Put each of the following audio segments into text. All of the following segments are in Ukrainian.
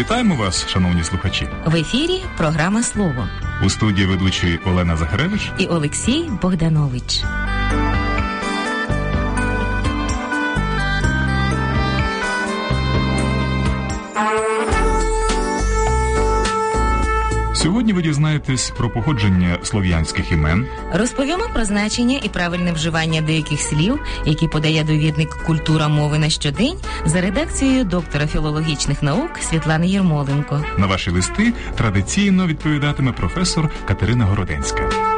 Вітаємо вас, шановні слухачі. В ефірі програма Слово У студії ведучі Олена Захаревич. і Олексій Богданович. Сьогодні ви дізнаєтесь про походження слов'янських імен, Розповімо про значення і правильне вживання деяких слів, які подає довідник Культура мови на щодень за редакцією доктора філологічних наук Світлани Єрмоленко. на ваші листи традиційно відповідатиме професор Катерина Городенська.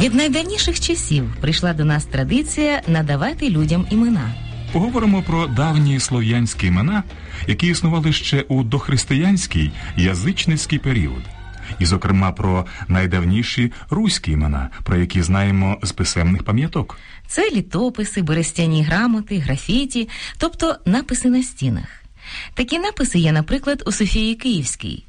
Від найдавніших часів прийшла до нас традиція надавати людям імена. Поговоримо про давні слов'янські імена, які існували ще у дохристиянський язичницький період. І, зокрема, про найдавніші руські імена, про які знаємо з писемних пам'яток. Це літописи, берестяні грамоти, графіті, тобто написи на стінах. Такі написи є, наприклад, у Софії Київській.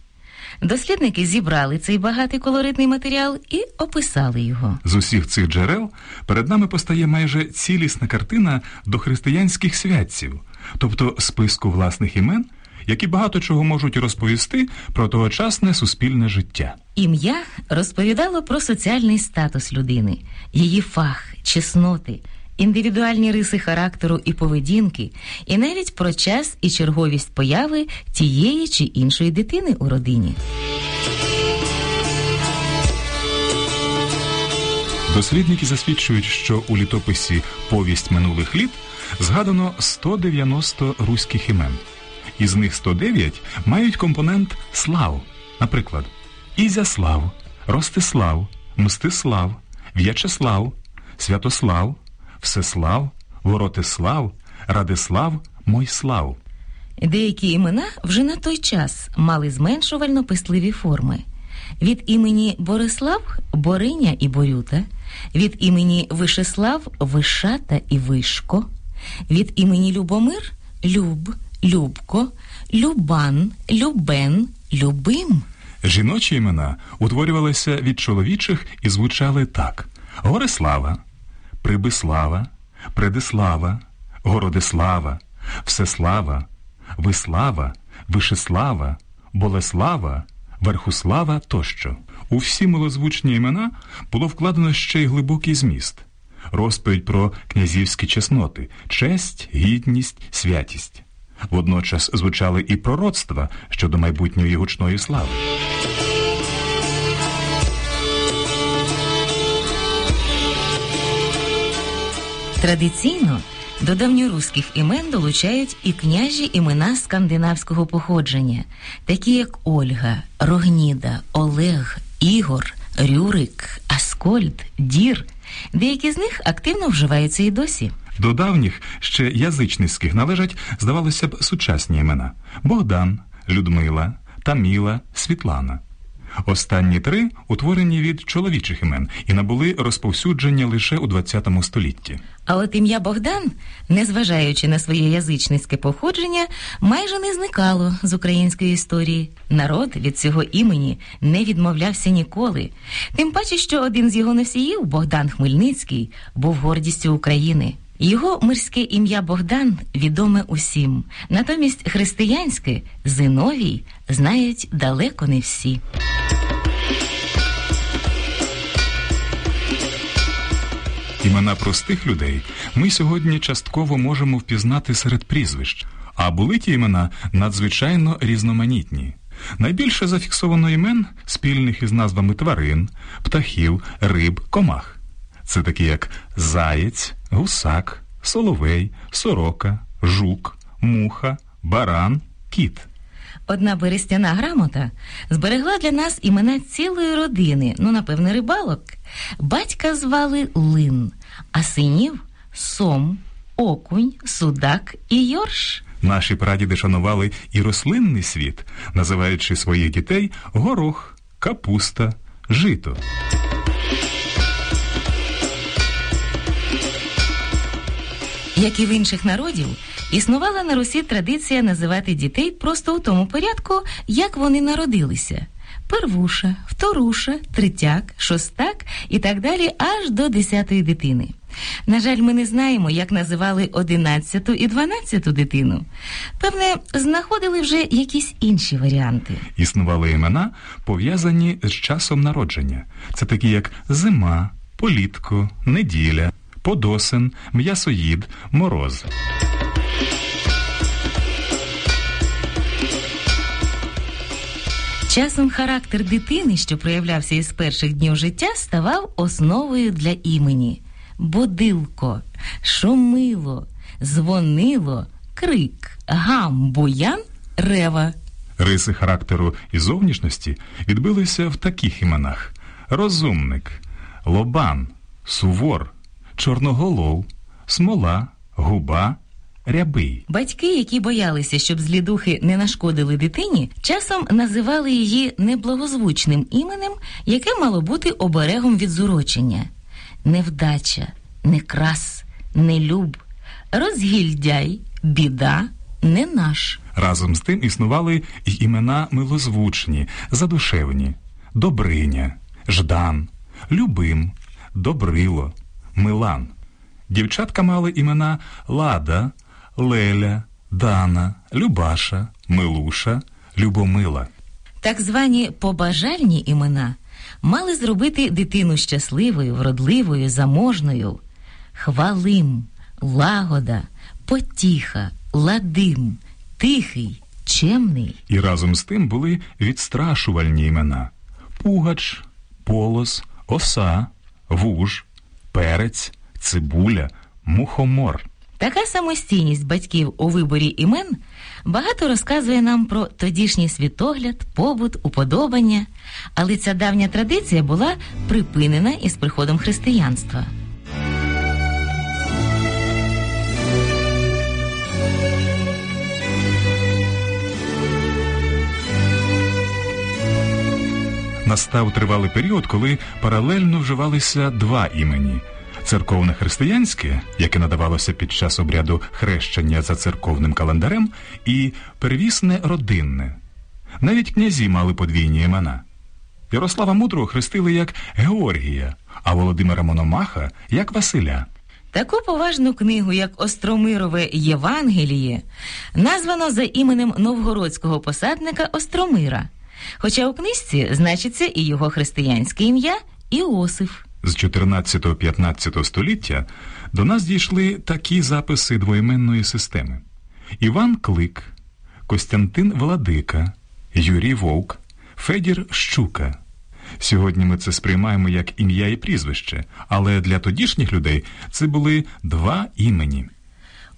Дослідники зібрали цей багатий колоритний матеріал і описали його. З усіх цих джерел перед нами постає майже цілісна картина дохристиянських святців, тобто списку власних імен, які багато чого можуть розповісти про тогочасне суспільне життя. Ім'я розповідало про соціальний статус людини, її фах, чесноти, індивідуальні риси характеру і поведінки, і навіть про час і черговість появи тієї чи іншої дитини у родині. Дослідники засвідчують, що у літописі Повість минулих літ згадано 190 руських імен. Із них 109 мають компонент слав, наприклад, Ізяслав, Ростислав, Мстислав, В'ячеслав, Святослав, Всеслав, Воротислав, Радислав, Мойслав. Деякі імена вже на той час мали зменшувально писливі форми. Від імені Борислав Бориня і Борюта, від імені Вишеслав Вишата і Вишко, від імені Любомир Люб, Любко, Любан, Любен, Любим. Жіночі імена утворювалися від чоловічих і звучали так: Горислава, Прибислава, Предислава, Городислава, Всеслава, Вислава, Вишеслава, Болеслава, Верхуслава тощо. У всі милозвучні імена було вкладено ще й глибокий зміст, розповідь про князівські чесноти, честь, гідність, святість. Водночас звучали і пророцтва щодо майбутньої гучної слави. Традиційно до давньоруських імен долучають і княжі імена скандинавського походження, такі як Ольга, Рогніда, Олег, Ігор, Рюрик, Аскольд, Дір. Деякі з них активно вживаються і досі. До давніх ще язичницьких належать, здавалося б, сучасні імена: Богдан, Людмила, Таміла, Світлана. Останні три утворені від чоловічих імен і набули розповсюдження лише у ХХ столітті. А от ім'я Богдан, незважаючи на своє язичницьке походження, майже не зникало з української історії. Народ від цього імені не відмовлявся ніколи. Тим паче, що один з його носіїв, Богдан Хмельницький, був гордістю України. Його мирське ім'я Богдан відоме усім. Натомість християнське Зиновій знають далеко не всі. Імена простих людей ми сьогодні частково можемо впізнати серед прізвищ, а були ті імена надзвичайно різноманітні. Найбільше зафіксовано імен спільних із назвами тварин, птахів, риб, комах. Це такі як заєць, гусак, соловей, сорока, жук, муха, баран, кіт. Одна берестяна грамота зберегла для нас імена цілої родини, ну, напевне, рибалок. Батька звали Лин, а синів Сом, Окунь, Судак і Йорш. Наші прадіди шанували і рослинний світ, називаючи своїх дітей горох, капуста, жито. Як і в інших народів, існувала на Русі традиція називати дітей просто у тому порядку, як вони народилися. первуша, вторуша, третяк, шостак і так далі аж до десятої дитини. На жаль, ми не знаємо, як називали одинадцяту і дванадцяту дитину. Певне, знаходили вже якісь інші варіанти. Існували імена, пов'язані з часом народження. Це такі як зима, політко, неділя, подосин, м'ясоїд, мороз. Часом характер дитини, що проявлявся із перших днів життя, ставав основою для імені. Бодилко, шумило, дзвонило, крик, гам, буян, рева. Риси характеру і зовнішності відбилися в таких іменах: розумник, лобан, сувор, чорноголов, смола, губа, рябий. Батьки, які боялися, щоб злі духи не нашкодили дитині, часом називали її неблагозвучним іменем, яке мало бути оберегом від зурочення. Невдача, некрас, нелюб, розгільдяй, біда, не наш. Разом з тим існували й імена милозвучні, задушевні, Добриня, Ждан, Любим, Добрило, Милан. Дівчатка мали імена Лада, Леля, Дана, Любаша, Милуша, Любомила. Так звані побажальні імена мали зробити дитину щасливою, вродливою, заможною. Хвалим, лагода, потіха, ладим, тихий, чемний. І разом з тим були відстрашувальні імена: Пугач, Полос, Оса, Вуж, Перець, Цибуля, Мухомор. Така самостійність батьків у виборі імен багато розказує нам про тодішній світогляд, побут, уподобання, але ця давня традиція була припинена із приходом християнства. Настав тривалий період, коли паралельно вживалися два імені: церковне християнське, яке надавалося під час обряду хрещення за церковним календарем, і первісне родинне. Навіть князі мали подвійні імена. Ярослава Мудрого хрестили як Георгія, а Володимира Мономаха як Василя. Таку поважну книгу, як Остромирове Євангеліє, названо за іменем новгородського посадника Остромира. Хоча у книжці значиться і його християнське ім'я Іосиф. З 14-15 століття до нас дійшли такі записи двоіменної системи: Іван Клик, Костянтин Владика, Юрій Вовк, Федір Щука. Сьогодні ми це сприймаємо як ім'я і прізвище, але для тодішніх людей це були два імені.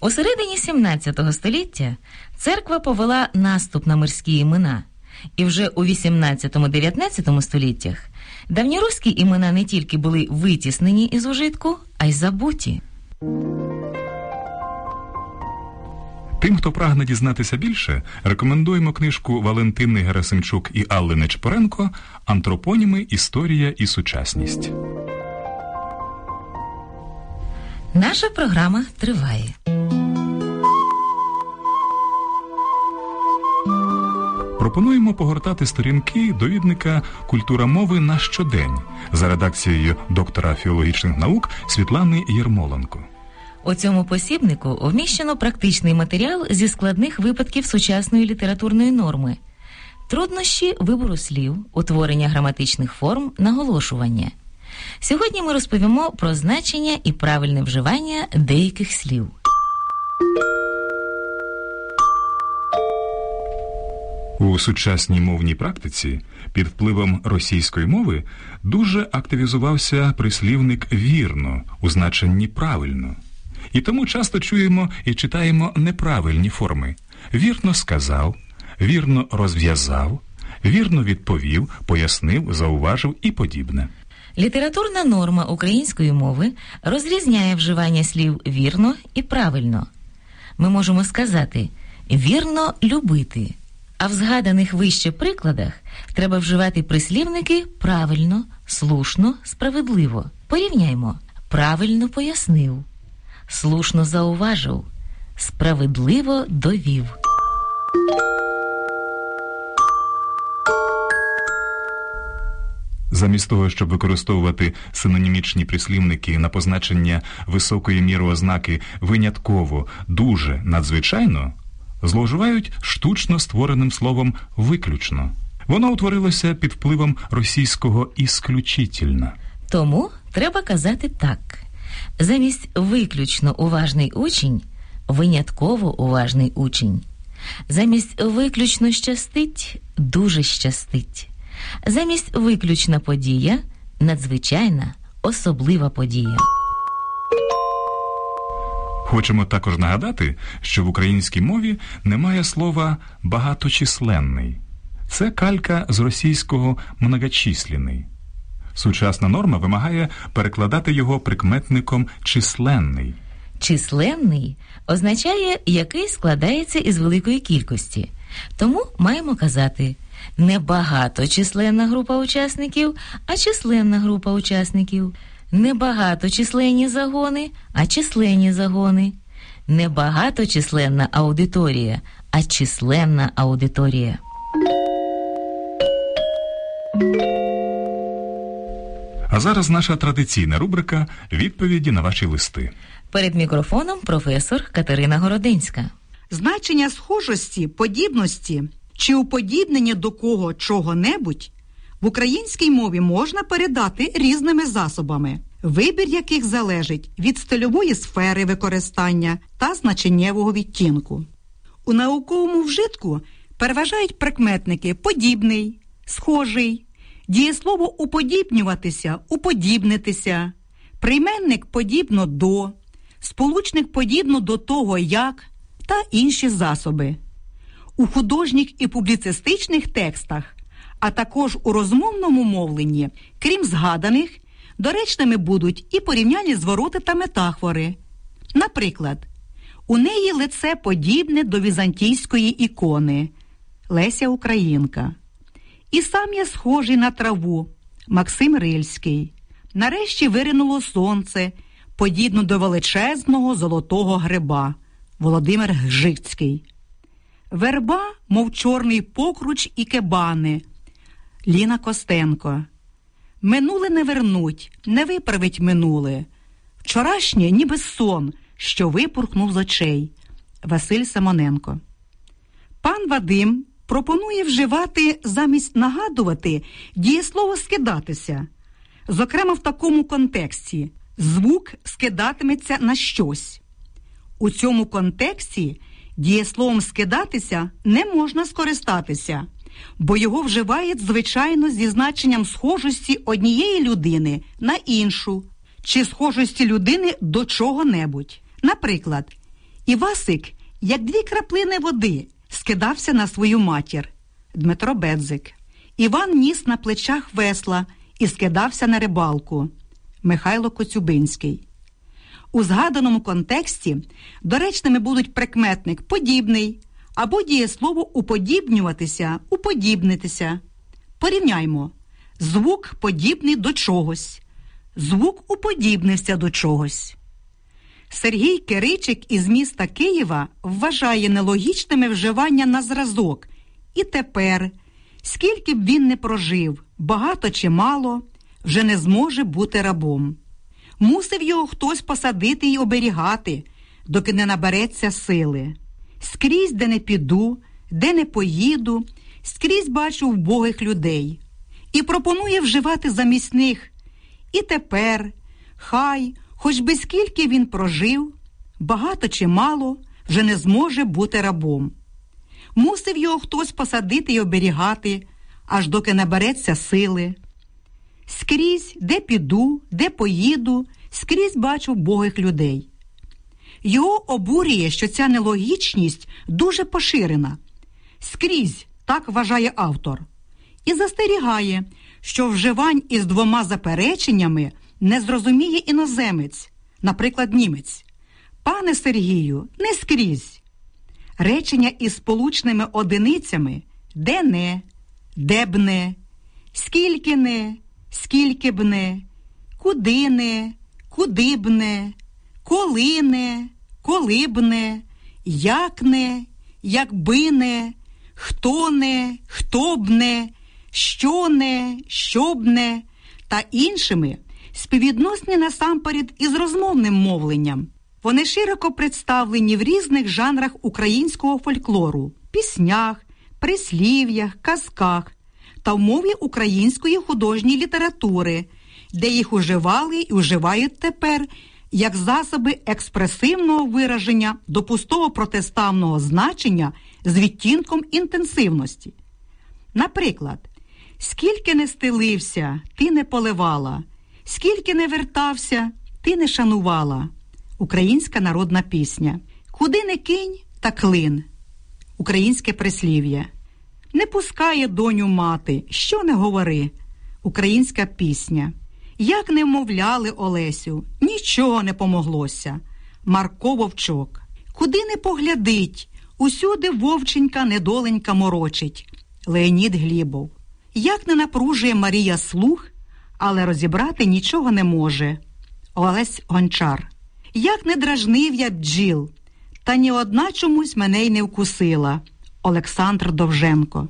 У середині 17 століття церква повела наступ на мирські імена, і вже у 18-19 століттях давньоруські імена не тільки були витіснені із ужитку, а й забуті. Тим, хто прагне дізнатися більше, рекомендуємо книжку Валентини Герасимчук і Алли Нечпоренко Антропоніми, історія і сучасність. Наша програма триває. Пропонуємо погортати сторінки довідника Культура мови на щодень за редакцією доктора філологічних наук Світлани Єрмоленко. У цьому посібнику вміщено практичний матеріал зі складних випадків сучасної літературної норми, труднощі вибору слів, утворення граматичних форм, наголошування. Сьогодні ми розповімо про значення і правильне вживання деяких слів. У сучасній мовній практиці під впливом російської мови дуже активізувався прислівник вірно у значенні правильно. І тому часто чуємо і читаємо неправильні форми: вірно сказав, вірно розв'язав, вірно відповів, пояснив, зауважив і подібне. Літературна норма української мови розрізняє вживання слів вірно і правильно. Ми можемо сказати вірно любити. А в згаданих вище прикладах треба вживати прислівники правильно, слушно, справедливо. Порівняймо. Правильно пояснив, слушно зауважив, справедливо довів. Замість того, щоб використовувати синонімічні прислівники на позначення високої міри ознаки винятково, дуже надзвичайно, зловживають штучно створеним словом виключно. Воно утворилося під впливом російського ісключительно. Тому треба казати так: замість виключно уважний учень, винятково уважний учень. Замість виключно щастить, дуже щастить. Замість виключна подія, надзвичайна, особлива подія. Хочемо також нагадати, що в українській мові немає слова багаточисленний. Це калька з російського многочисленний. Сучасна норма вимагає перекладати його прикметником численний. Численний означає, який складається із великої кількості. Тому маємо казати не багаточисленна група учасників, а численна група учасників. Не багаточисленні загони, а численні загони. Не багаточисленна аудиторія, а численна аудиторія. А зараз наша традиційна рубрика відповіді на ваші листи. Перед мікрофоном професор Катерина Городинська. Значення схожості, подібності чи уподібнення до кого чого-небудь в українській мові можна передати різними засобами, вибір яких залежить від стильової сфери використання та значеннєвого відтінку. У науковому вжитку переважають прикметники подібний, схожий, дієслово уподібнюватися, уподібнитися, прийменник подібно до, сполучник подібно до того, як та інші засоби. У художніх і публіцистичних текстах, а також у розмовному мовленні, крім згаданих, доречними будуть і порівняльні звороти та метафори. Наприклад, у неї лице подібне до візантійської ікони Леся Українка. І сам є схожий на траву Максим Рильський. Нарешті виринуло сонце, подібно до величезного золотого гриба Володимир Гжицький. Верба, мов чорний покруч і кебани Ліна Костенко. Минуле не вернуть, не виправить минуле. Вчорашнє, ніби сон, що випурхнув з очей. Василь Самоненко. Пан Вадим пропонує вживати замість нагадувати дієслово скидатися. Зокрема, в такому контексті звук скидатиметься на щось. У цьому контексті дієсловом скидатися не можна скористатися, бо його вживають звичайно зі значенням схожості однієї людини на іншу, чи схожості людини до чого-небудь. Наприклад, Івасик, як дві краплини води, скидався на свою матір Дмитро Бедзик. Іван ніс на плечах весла і скидався на рибалку Михайло Коцюбинський. У згаданому контексті доречними будуть прикметник подібний або дієслово уподібнюватися, уподібнитися. Порівняймо звук подібний до чогось, звук уподібнився до чогось. Сергій Киричик із міста Києва вважає нелогічними вживання на зразок. І тепер, скільки б він не прожив, багато чи мало, вже не зможе бути рабом. Мусив його хтось посадити й оберігати, доки не набереться сили. Скрізь, де не піду, де не поїду, скрізь бачу вбогих людей і пропонує вживати замість них. І тепер, хай, хоч би скільки він прожив, багато чи мало, вже не зможе бути рабом. Мусив його хтось посадити й оберігати, аж доки набереться сили. Скрізь, де піду, де поїду, скрізь бачу богих людей. Його обурює, що ця нелогічність дуже поширена. Скрізь, так вважає автор, і застерігає, що вживань із двома запереченнями не зрозуміє іноземець, наприклад, німець. Пане Сергію, не скрізь. Речення із сполучними одиницями де не, де б не, скільки не, скільки б не, куди не, куди б не, коли не, коли б не, як не, якби не, хто не, хто б не, що не, щоб не та іншими співвідносні насамперед із розмовним мовленням. Вони широко представлені в різних жанрах українського фольклору, піснях, прислів'ях, казках та в мові української художньої літератури, де їх уживали і уживають тепер як засоби експресивного вираження до пустого протиставного значення з відтінком інтенсивності. Наприклад, скільки не стелився, ти не поливала, скільки не вертався, ти не шанувала. Українська народна пісня. Куди не кинь та клин. Українське прислів'я. Не пускає доню мати, що не говори. Українська пісня. Як не вмовляли Олесю, нічого не помоглося. Марко Вовчок. Куди не поглядить, усюди вовченька недоленька морочить. Леонід Глібов. Як не напружує Марія слух, але розібрати нічого не може. Олесь Гончар. Як не дражнив я бджіл, та ні одна чомусь мене й не вкусила. Олександр Довженко.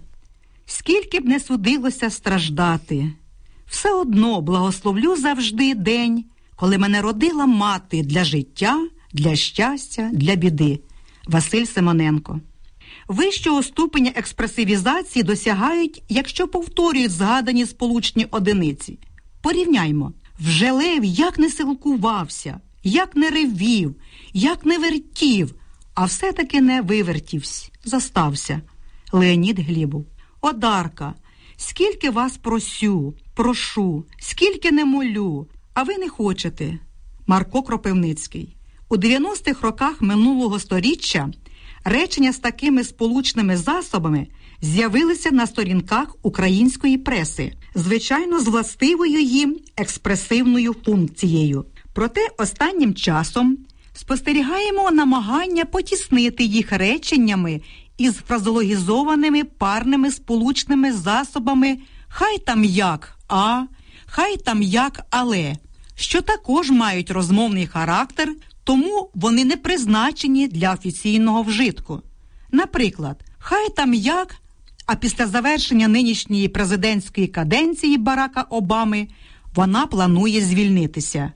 Скільки б не судилося страждати, все одно благословлю завжди день, коли мене родила мати для життя, для щастя, для біди. Василь Симоненко. Вищого ступеня експресивізації досягають, якщо повторюють згадані сполучні одиниці. Порівняймо, вже лев як не силкувався, як не ревів, як не вертів, а все-таки не вивертівсь, застався. Леонід Глібов. Одарка, скільки вас просю, прошу, скільки не молю, а ви не хочете. Марко Кропивницький. У 90-х роках минулого сторіччя речення з такими сполучними засобами з'явилися на сторінках української преси, звичайно, з властивою їм експресивною функцією. Проте останнім часом спостерігаємо намагання потіснити їх реченнями із фразологізованими парними сполучними засобами хай там як а, хай там як але, що також мають розмовний характер, тому вони не призначені для офіційного вжитку. Наприклад, хай там як, а після завершення нинішньої президентської каденції Барака Обами вона планує звільнитися.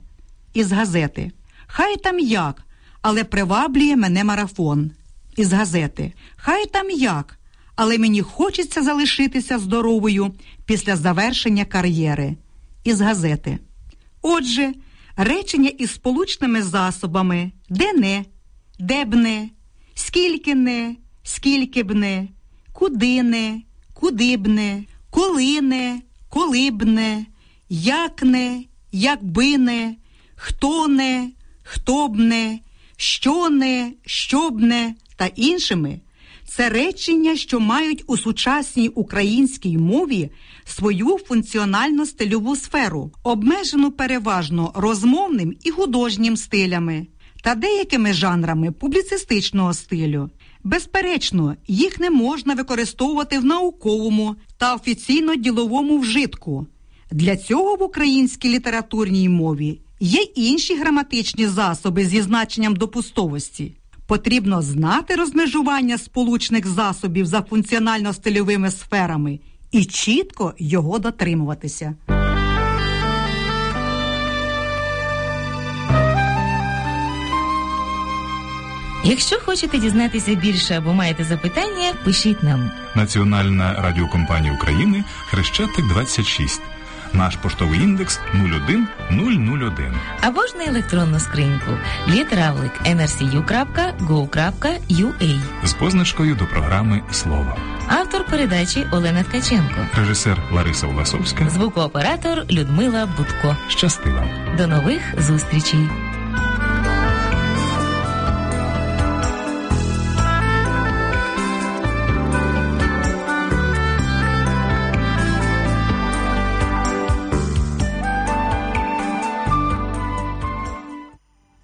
Із газети Хай там як, але приваблює мене марафон. Із газети Хай там як, але мені хочеться залишитися здоровою після завершення кар'єри. Із газети. Отже, речення із сполучними засобами де не, де б не, скільки не, скільки б не, куди не, куди б не, коли не, коли б не, як не, якби не, хто не, хто б не, що не, що б не та іншими. Це речення, що мають у сучасній українській мові свою функціонально-стильову сферу, обмежену переважно розмовним і художнім стилями та деякими жанрами публіцистичного стилю. Безперечно, їх не можна використовувати в науковому та офіційно-діловому вжитку. Для цього в українській літературній мові є інші граматичні засоби зі значенням допустовості. Потрібно знати розмежування сполучних засобів за функціонально-стильовими сферами і чітко його дотримуватися. Якщо хочете дізнатися більше або маєте запитання, пишіть нам. Національна радіокомпанія України Хрещатик 26. Наш поштовий індекс 01001. або ж на електронну скриньку літравлик mrcu.go.ua з позначкою до програми Слово. Автор передачі Олена Ткаченко. Режисер Лариса Власовська. Звукооператор Людмила Будко. Щасти вам! До нових зустрічей!